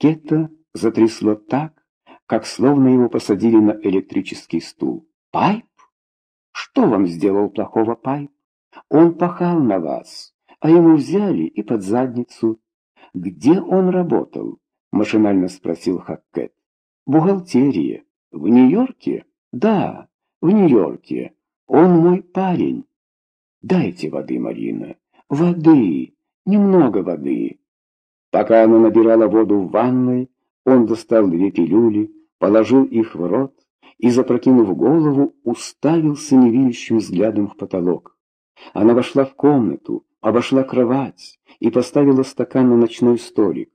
Хаккета затрясло так, как словно его посадили на электрический стул. «Пайп? Что вам сделал плохого Пайп? Он пахал на вас, а ему взяли и под задницу. Где он работал?» — машинально спросил Хаккет. «Бухгалтерия. В Нью-Йорке?» «Да, в Нью-Йорке. Он мой парень». «Дайте воды, Марина. Воды. Немного воды». Пока она набирала воду в ванной, он достал две пилюли, положил их в рот и, запрокинув голову, уставился невидящим взглядом в потолок. Она вошла в комнату, обошла кровать и поставила стакан на ночной столик.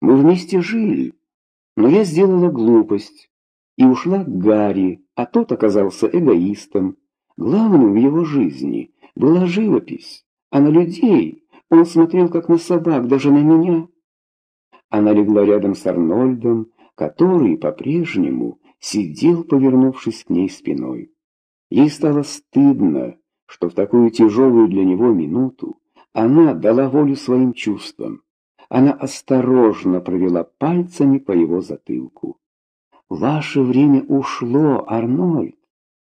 Мы вместе жили, но я сделала глупость и ушла к Гарри, а тот оказался эгоистом. Главным в его жизни была живопись, а на людей он смотрел как на собак, даже на меня. Она легла рядом с Арнольдом, который по-прежнему сидел, повернувшись к ней спиной. Ей стало стыдно, что в такую тяжелую для него минуту она дала волю своим чувствам. Она осторожно провела пальцами по его затылку. «Ваше время ушло, Арнольд,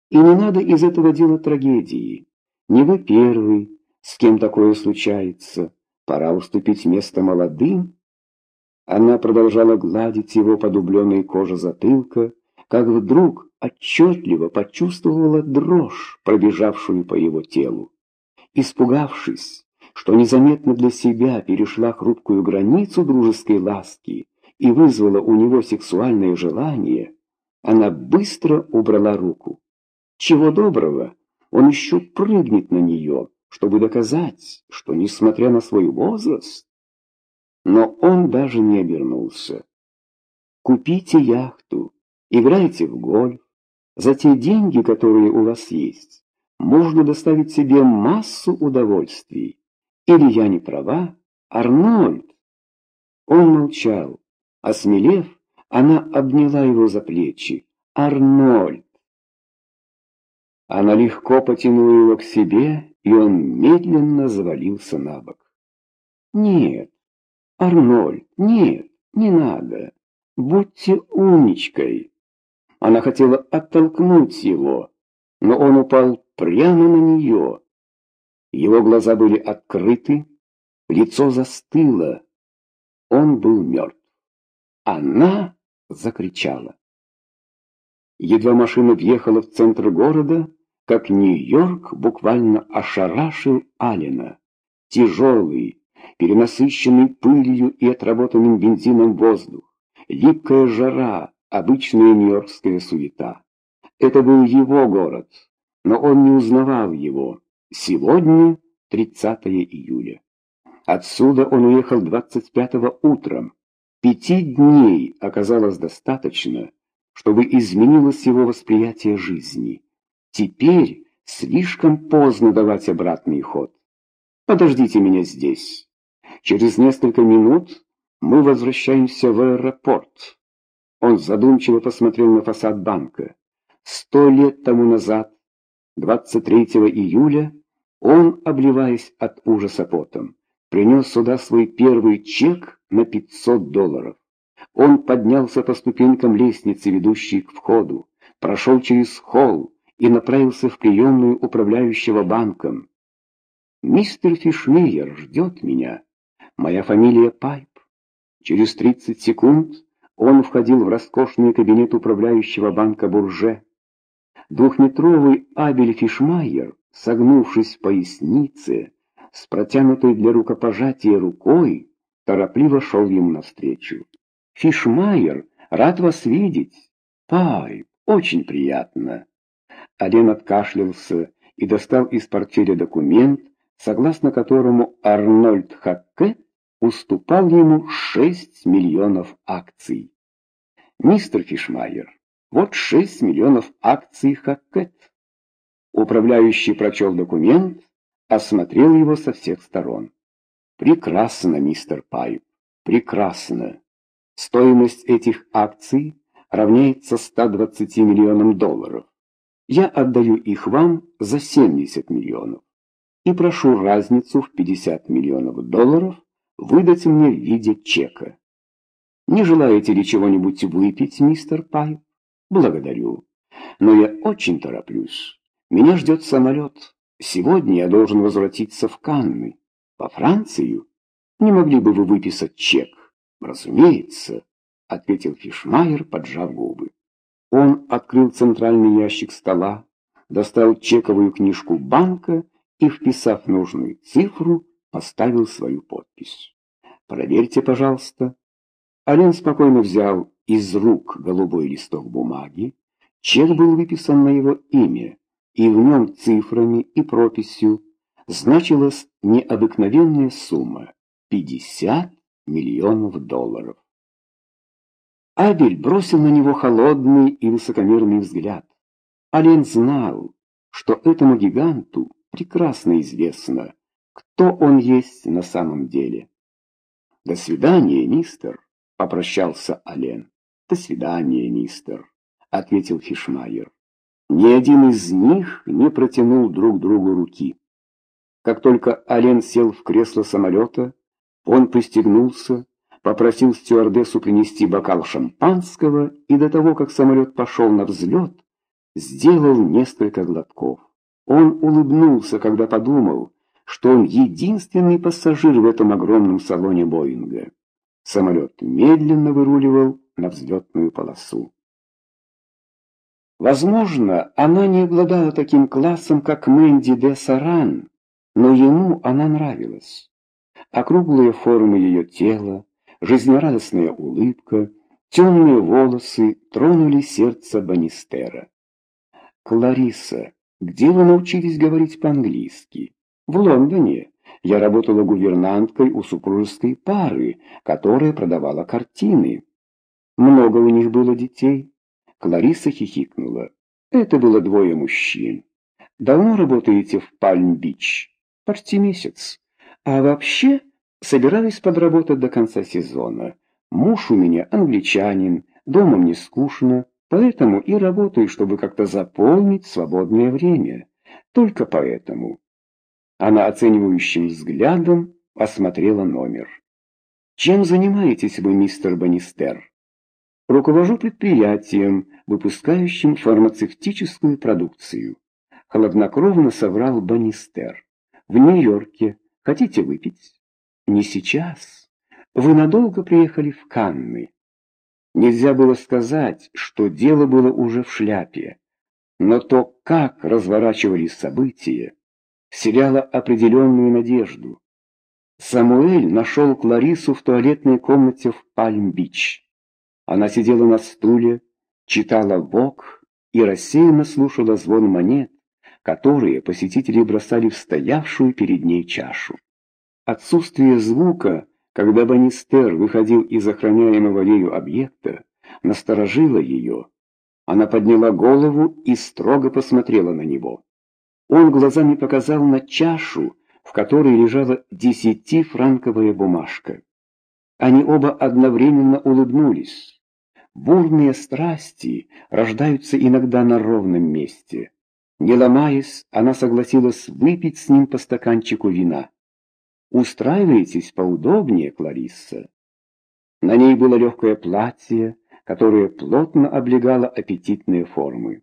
и не надо из этого делать трагедии. Не вы первый, с кем такое случается. Пора уступить место молодым». Она продолжала гладить его по дубленной коже затылка, как вдруг отчетливо почувствовала дрожь, пробежавшую по его телу. Испугавшись, что незаметно для себя перешла хрупкую границу дружеской ласки и вызвала у него сексуальное желание, она быстро убрала руку. Чего доброго, он еще прыгнет на нее, чтобы доказать, что, несмотря на свой возраст, но он даже не обернулся. Купите яхту, играйте в гольф, за те деньги, которые у вас есть, можно доставить себе массу удовольствий. Или я не права? Арнольд!» Он молчал. Осмелев, она обняла его за плечи. «Арнольд!» Она легко потянула его к себе, и он медленно завалился на бок. «Нет, Арнольд, нет, не надо. Будьте умничкой!» Она хотела оттолкнуть его, но он упал прямо на нее. Его глаза были открыты, лицо застыло. Он был мертв. Она закричала. Едва машина въехала в центр города, как Нью-Йорк буквально ошарашил Алина. Тяжелый, перенасыщенный пылью и отработанным бензином воздух, липкая жара, обычная нью-йоркская суета. Это был его город, но он не узнавал его. Сегодня 30 июля. Отсюда он уехал 25 утром. Пяти дней оказалось достаточно, чтобы изменилось его восприятие жизни. Теперь слишком поздно давать обратный ход. Подождите меня здесь. Через несколько минут мы возвращаемся в аэропорт. Он задумчиво посмотрел на фасад банка. Сто лет тому назад, 23 июля, он, обливаясь от ужаса потом, принес сюда свой первый чек на 500 долларов. Он поднялся по ступенькам лестницы, ведущей к входу, прошел через холл и направился в приемную управляющего банком. «Мистер Фишмейер ждет меня. Моя фамилия Пайп». Через 30 секунд он входил в роскошный кабинет управляющего банка Бурже. Двухметровый Абель Фишмайер согнувшись в пояснице, с протянутой для рукопожатия рукой, торопливо шел ему навстречу. «Фишмайер, рад вас видеть!» «Пай, очень приятно!» Ален откашлялся и достал из портфеля документ, согласно которому Арнольд Хакке уступал ему 6 миллионов акций. «Мистер Фишмайер, вот 6 миллионов акций Хаккет. Управляющий прочел документ, осмотрел его со всех сторон. Прекрасно, мистер Пайп, прекрасно. Стоимость этих акций равняется 120 миллионам долларов. Я отдаю их вам за 70 миллионов и прошу разницу в 50 миллионов долларов выдать мне в виде чека. Не желаете ли чего-нибудь выпить, мистер Пайп? Благодарю. Но я очень тороплюсь. Меня ждет самолет. Сегодня я должен возвратиться в Канны. Во Францию? Не могли бы вы выписать чек? Разумеется, ответил Фишмайер, поджав губы. Он открыл центральный ящик стола, достал чековую книжку банка и, вписав нужную цифру, поставил свою подпись. «Проверьте, пожалуйста». Ален спокойно взял из рук голубой листок бумаги. Чек был выписан на его имя, и в нем цифрами и прописью значилась необыкновенная сумма — 50 миллионов долларов. Абель бросил на него холодный и высокомерный взгляд. Ален знал, что этому гиганту прекрасно известно, кто он есть на самом деле. «До свидания, мистер», — попрощался Ален. «До свидания, мистер», — ответил Фишмайер. Ни один из них не протянул друг другу руки. Как только Ален сел в кресло самолета, он пристегнулся, попросил стюардессу принести бокал шампанского и до того, как самолет пошел на взлет, сделал несколько глотков. Он улыбнулся, когда подумал, что он единственный пассажир в этом огромном салоне Боинга. Самолет медленно выруливал на взлетную полосу. Возможно, она не обладала таким классом, как Мэнди де Саран, но ему она нравилась. Округлые формы ее тела, жизнерадостная улыбка, темные волосы тронули сердце Банистера. «Клариса, где вы научились говорить по-английски?» «В Лондоне. Я работала гувернанткой у супружеской пары, которая продавала картины. Много у них было детей?» Клариса хихикнула. «Это было двое мужчин. Давно работаете в Пальм-Бич?» «Почти месяц. А вообще...» Собираюсь подработать до конца сезона. Муж у меня англичанин, дома мне скучно, поэтому и работаю, чтобы как-то заполнить свободное время. Только поэтому. Она оценивающим взглядом осмотрела номер. Чем занимаетесь вы, мистер Банистер? Руковожу предприятием, выпускающим фармацевтическую продукцию. Хладнокровно соврал Банистер. В Нью-Йорке. Хотите выпить? Не сейчас. Вы надолго приехали в Канны. Нельзя было сказать, что дело было уже в шляпе. Но то, как разворачивались события, вселяло определенную надежду. Самуэль нашел Кларису в туалетной комнате в Пальм-Бич. Она сидела на стуле, читала Вог и рассеянно слушала звон монет, которые посетители бросали в стоявшую перед ней чашу. Отсутствие звука, когда Банистер выходил из охраняемого ею объекта, насторожило ее. Она подняла голову и строго посмотрела на него. Он глазами показал на чашу, в которой лежала десятифранковая бумажка. Они оба одновременно улыбнулись. Бурные страсти рождаются иногда на ровном месте. Не ломаясь, она согласилась выпить с ним по стаканчику вина. Устраивайтесь поудобнее, Кларисса. На ней было легкое платье, которое плотно облегало аппетитные формы.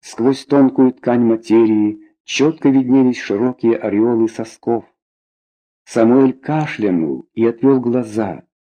Сквозь тонкую ткань материи четко виднелись широкие ореолы сосков. Самуэль кашлянул и отвел глаза,